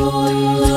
joy.